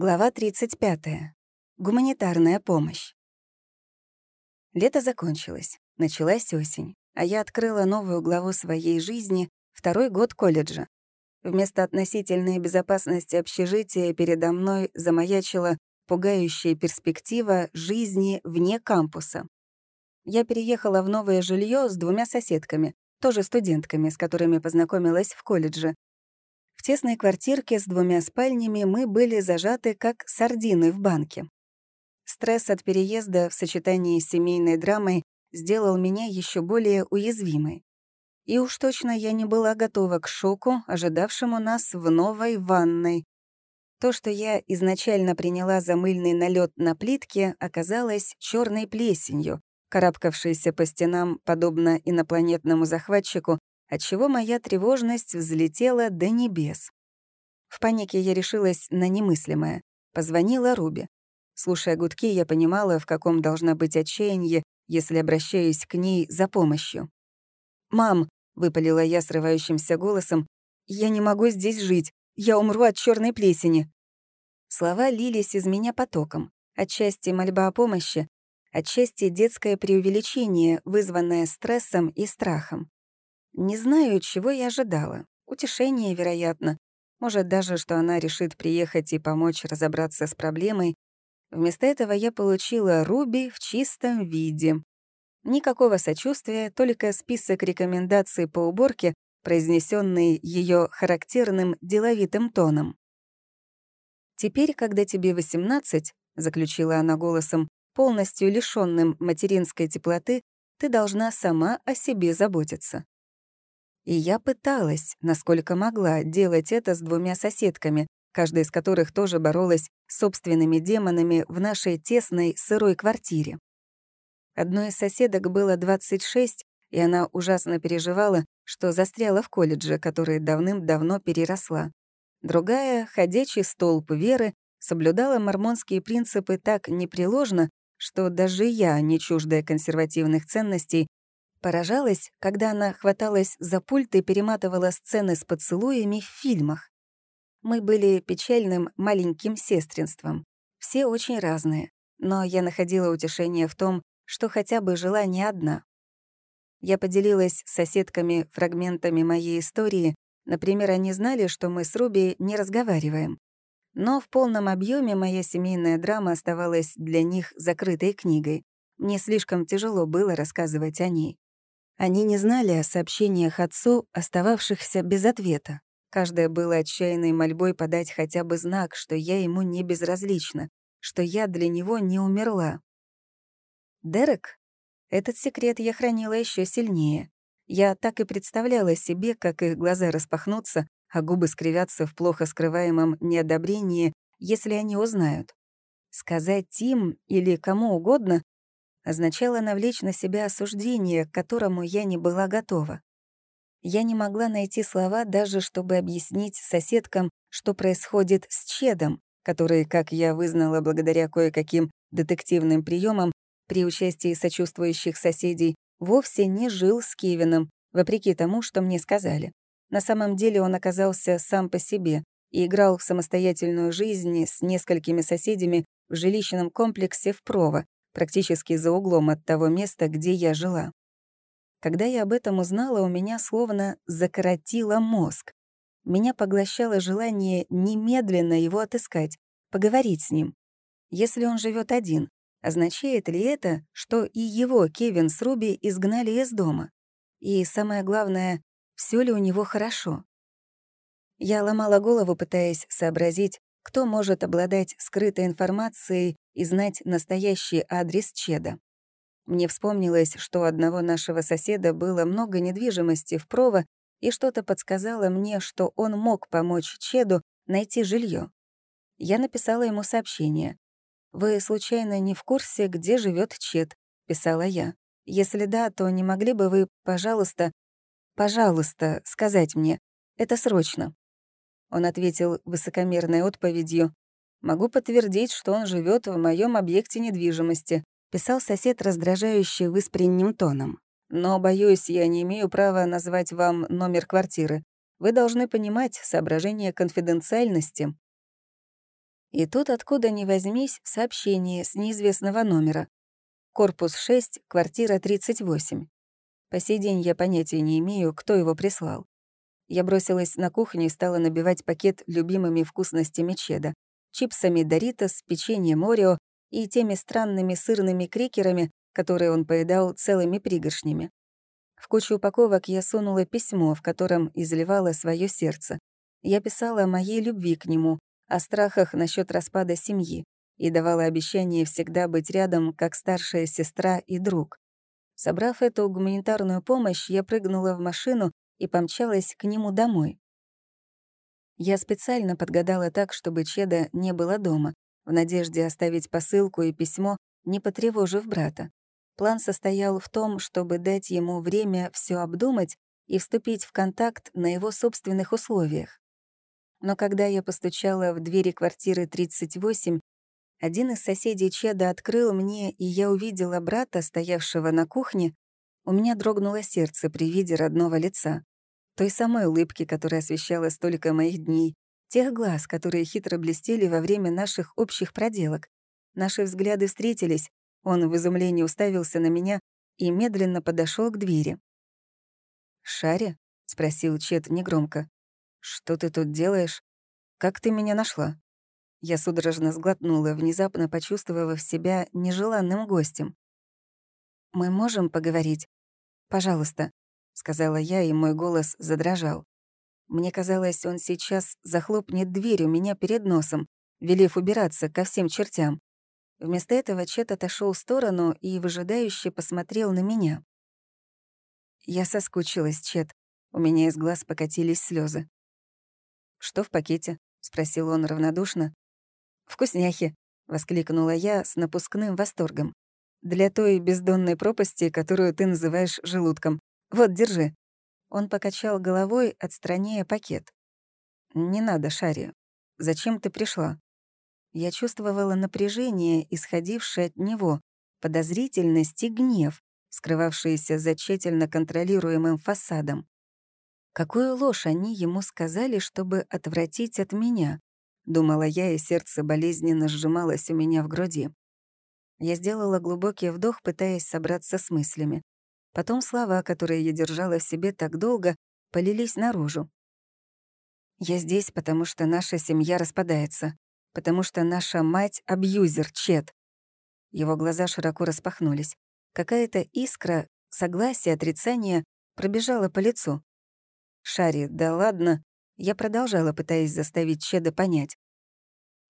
Глава 35. Гуманитарная помощь. Лето закончилось, началась осень, а я открыла новую главу своей жизни, второй год колледжа. Вместо относительной безопасности общежития передо мной замаячила пугающая перспектива жизни вне кампуса. Я переехала в новое жилье с двумя соседками, тоже студентками, с которыми познакомилась в колледже, в тесной квартирке с двумя спальнями мы были зажаты, как сардины в банке. Стресс от переезда в сочетании с семейной драмой сделал меня еще более уязвимой. И уж точно я не была готова к шоку, ожидавшему нас в новой ванной. То, что я изначально приняла за мыльный налет на плитке, оказалось черной плесенью, карабкавшейся по стенам, подобно инопланетному захватчику, отчего моя тревожность взлетела до небес. В панике я решилась на немыслимое. Позвонила Руби. Слушая гудки, я понимала, в каком должна быть отчаяние, если обращаюсь к ней за помощью. «Мам», — выпалила я срывающимся голосом, «я не могу здесь жить. Я умру от черной плесени». Слова лились из меня потоком. Отчасти мольба о помощи, отчасти детское преувеличение, вызванное стрессом и страхом. Не знаю, чего я ожидала. Утешение, вероятно. Может, даже, что она решит приехать и помочь разобраться с проблемой. Вместо этого я получила Руби в чистом виде. Никакого сочувствия, только список рекомендаций по уборке, произнесенный ее характерным деловитым тоном. «Теперь, когда тебе 18, — заключила она голосом, полностью лишенным материнской теплоты, ты должна сама о себе заботиться. И я пыталась, насколько могла, делать это с двумя соседками, каждая из которых тоже боролась с собственными демонами в нашей тесной сырой квартире. Одной из соседок было 26, и она ужасно переживала, что застряла в колледже, который давным-давно переросла. Другая, ходячий столб веры, соблюдала мормонские принципы так непреложно, что даже я, не чуждая консервативных ценностей, Поражалась, когда она хваталась за пульт и перематывала сцены с поцелуями в фильмах. Мы были печальным маленьким сестринством. Все очень разные, но я находила утешение в том, что хотя бы жила не одна. Я поделилась с соседками фрагментами моей истории, например, они знали, что мы с Руби не разговариваем. Но в полном объеме моя семейная драма оставалась для них закрытой книгой. Мне слишком тяжело было рассказывать о ней. Они не знали о сообщениях отцу, остававшихся без ответа. Каждое было отчаянной мольбой подать хотя бы знак, что я ему не безразлична, что я для него не умерла. Дерек? Этот секрет я хранила еще сильнее. Я так и представляла себе, как их глаза распахнутся, а губы скривятся в плохо скрываемом неодобрении, если они узнают. Сказать им или кому угодно, означало навлечь на себя осуждение, к которому я не была готова. Я не могла найти слова даже, чтобы объяснить соседкам, что происходит с Чедом, который, как я вызнала благодаря кое-каким детективным приемам при участии сочувствующих соседей, вовсе не жил с Кевином, вопреки тому, что мне сказали. На самом деле он оказался сам по себе и играл в самостоятельную жизнь с несколькими соседями в жилищном комплексе в Прово, практически за углом от того места, где я жила. Когда я об этом узнала, у меня словно закоротило мозг. Меня поглощало желание немедленно его отыскать, поговорить с ним. Если он живет один, означает ли это, что и его Кевин с Руби изгнали из дома? И самое главное, все ли у него хорошо? Я ломала голову, пытаясь сообразить, кто может обладать скрытой информацией и знать настоящий адрес Чеда. Мне вспомнилось, что у одного нашего соседа было много недвижимости в Прово, и что-то подсказало мне, что он мог помочь Чеду найти жилье. Я написала ему сообщение. «Вы, случайно, не в курсе, где живет Чед?» — писала я. «Если да, то не могли бы вы, пожалуйста, пожалуйста, сказать мне. Это срочно». Он ответил высокомерной отповедью. «Могу подтвердить, что он живет в моем объекте недвижимости», писал сосед раздражающе выспренним тоном. «Но, боюсь, я не имею права назвать вам номер квартиры. Вы должны понимать соображение конфиденциальности». И тут, откуда ни возьмись, сообщение с неизвестного номера. Корпус 6, квартира 38. По сей день я понятия не имею, кто его прислал. Я бросилась на кухню и стала набивать пакет любимыми вкусностями чеда. Чипсами Доритос, печеньем Орео и теми странными сырными крекерами, которые он поедал целыми пригоршнями. В кучу упаковок я сунула письмо, в котором изливала свое сердце. Я писала о моей любви к нему, о страхах насчет распада семьи и давала обещание всегда быть рядом, как старшая сестра и друг. Собрав эту гуманитарную помощь, я прыгнула в машину и помчалась к нему домой. Я специально подгадала так, чтобы Чеда не было дома, в надежде оставить посылку и письмо, не потревожив брата. План состоял в том, чтобы дать ему время все обдумать и вступить в контакт на его собственных условиях. Но когда я постучала в двери квартиры 38, один из соседей Чеда открыл мне, и я увидела брата, стоявшего на кухне. У меня дрогнуло сердце при виде родного лица. Той самой улыбки, которая освещала столько моих дней. Тех глаз, которые хитро блестели во время наших общих проделок. Наши взгляды встретились, он в изумлении уставился на меня и медленно подошел к двери. «Шаре?» — спросил Чет негромко. «Что ты тут делаешь? Как ты меня нашла?» Я судорожно сглотнула, внезапно почувствовав себя нежеланным гостем. «Мы можем поговорить? Пожалуйста», — сказала я, и мой голос задрожал. Мне казалось, он сейчас захлопнет дверь у меня перед носом, велев убираться ко всем чертям. Вместо этого Чет отошел в сторону и выжидающе посмотрел на меня. Я соскучилась, Чет. У меня из глаз покатились слезы. «Что в пакете?» — спросил он равнодушно. «Вкусняхи!» — воскликнула я с напускным восторгом. «Для той бездонной пропасти, которую ты называешь желудком. Вот, держи». Он покачал головой, отстраняя пакет. «Не надо, Шари. Зачем ты пришла?» Я чувствовала напряжение, исходившее от него, подозрительность и гнев, скрывавшиеся за тщательно контролируемым фасадом. Какую ложь они ему сказали, чтобы отвратить от меня? Думала я, и сердце болезненно сжималось у меня в груди. Я сделала глубокий вдох, пытаясь собраться с мыслями. Потом слова, которые я держала в себе так долго, полились наружу. «Я здесь, потому что наша семья распадается, потому что наша мать — абьюзер, Чет». Его глаза широко распахнулись. Какая-то искра, согласия, отрицания пробежала по лицу. «Шари, да ладно, я продолжала, пытаясь заставить Чеда понять.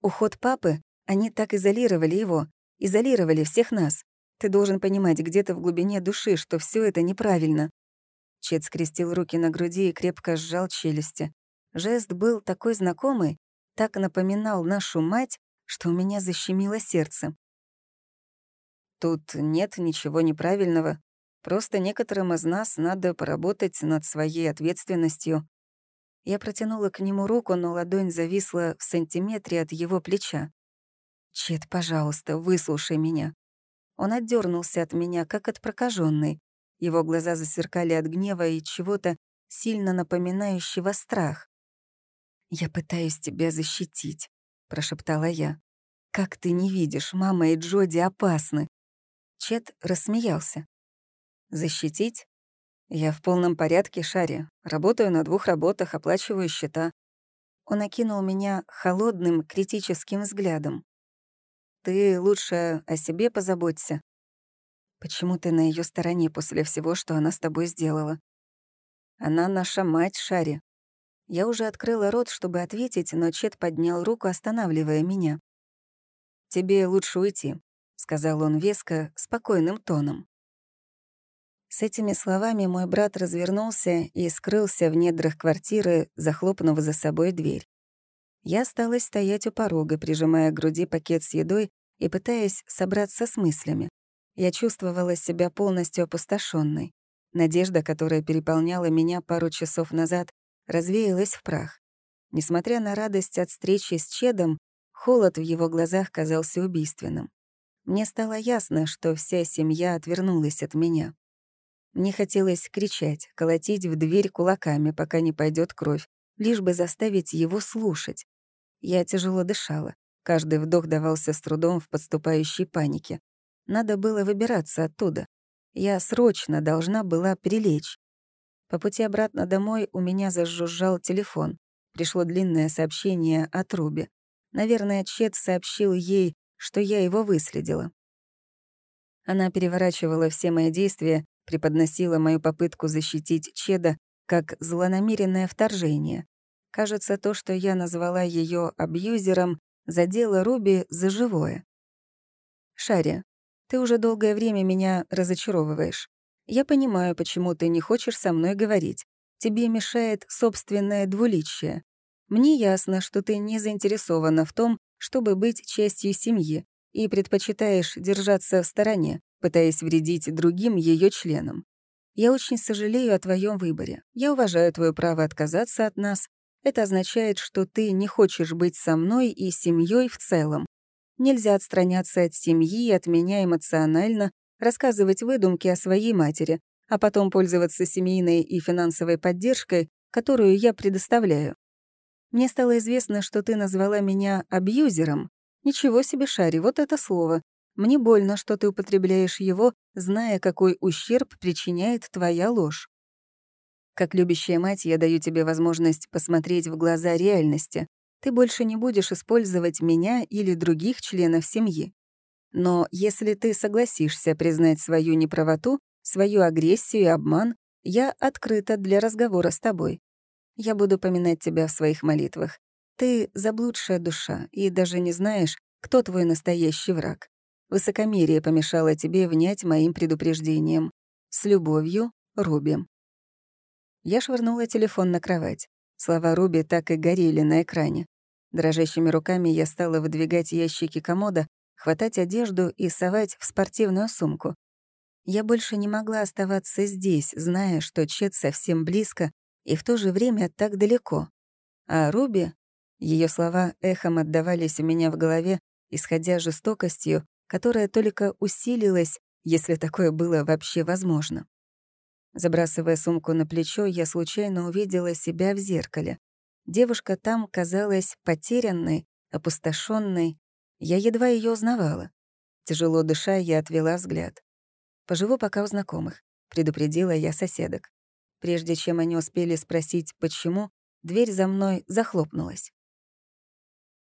Уход папы, они так изолировали его, изолировали всех нас. Ты должен понимать где-то в глубине души, что все это неправильно. Чед скрестил руки на груди и крепко сжал челюсти. Жест был такой знакомый, так напоминал нашу мать, что у меня защемило сердце. Тут нет ничего неправильного. Просто некоторым из нас надо поработать над своей ответственностью. Я протянула к нему руку, но ладонь зависла в сантиметре от его плеча. «Чет, пожалуйста, выслушай меня». Он отдернулся от меня, как от прокаженной. Его глаза засверкали от гнева и чего-то сильно напоминающего страх. «Я пытаюсь тебя защитить», — прошептала я. «Как ты не видишь, мама и Джоди опасны». Чет рассмеялся. «Защитить? Я в полном порядке, Шари. Работаю на двух работах, оплачиваю счета. Он окинул меня холодным, критическим взглядом. Ты лучше о себе позаботься. Почему ты на ее стороне после всего, что она с тобой сделала? Она наша мать, Шари. Я уже открыла рот, чтобы ответить, но Чет поднял руку, останавливая меня. «Тебе лучше уйти», — сказал он веско, спокойным тоном. С этими словами мой брат развернулся и скрылся в недрах квартиры, захлопнув за собой дверь. Я осталась стоять у порога, прижимая к груди пакет с едой и пытаясь собраться с мыслями. Я чувствовала себя полностью опустошенной. Надежда, которая переполняла меня пару часов назад, развеялась в прах. Несмотря на радость от встречи с Чедом, холод в его глазах казался убийственным. Мне стало ясно, что вся семья отвернулась от меня. Мне хотелось кричать, колотить в дверь кулаками, пока не пойдет кровь, лишь бы заставить его слушать. Я тяжело дышала. Каждый вдох давался с трудом в подступающей панике. Надо было выбираться оттуда. Я срочно должна была прилечь. По пути обратно домой у меня зажужжал телефон. Пришло длинное сообщение от Руби. Наверное, Чет сообщил ей, что я его выследила. Она переворачивала все мои действия, преподносила мою попытку защитить Чеда как злонамеренное вторжение. Кажется, то, что я назвала ее абьюзером, задело Руби за живое. «Шаря, ты уже долгое время меня разочаровываешь. Я понимаю, почему ты не хочешь со мной говорить. Тебе мешает собственное двуличие. Мне ясно, что ты не заинтересована в том, чтобы быть частью семьи, и предпочитаешь держаться в стороне, пытаясь вредить другим ее членам. Я очень сожалею о твоем выборе. Я уважаю твое право отказаться от нас. Это означает, что ты не хочешь быть со мной и семьей в целом. Нельзя отстраняться от семьи от меня эмоционально, рассказывать выдумки о своей матери, а потом пользоваться семейной и финансовой поддержкой, которую я предоставляю. Мне стало известно, что ты назвала меня абьюзером. Ничего себе, Шари, вот это слово. Мне больно, что ты употребляешь его, зная, какой ущерб причиняет твоя ложь. Как любящая мать, я даю тебе возможность посмотреть в глаза реальности. Ты больше не будешь использовать меня или других членов семьи. Но если ты согласишься признать свою неправоту, свою агрессию и обман, я открыта для разговора с тобой. Я буду поминать тебя в своих молитвах. Ты заблудшая душа и даже не знаешь, кто твой настоящий враг. Высокомерие помешало тебе внять моим предупреждением. С любовью, Руби. Я швырнула телефон на кровать. Слова Руби так и горели на экране. Дрожащими руками я стала выдвигать ящики комода, хватать одежду и совать в спортивную сумку. Я больше не могла оставаться здесь, зная, что Чет совсем близко и в то же время так далеко. А Руби... Ее слова эхом отдавались у меня в голове, исходя жестокостью, которая только усилилась, если такое было вообще возможно. Забрасывая сумку на плечо, я случайно увидела себя в зеркале. Девушка там казалась потерянной, опустошенной, я едва ее узнавала. Тяжело дыша, я отвела взгляд. «Поживу пока у знакомых», — предупредила я соседок. Прежде чем они успели спросить, почему, дверь за мной захлопнулась.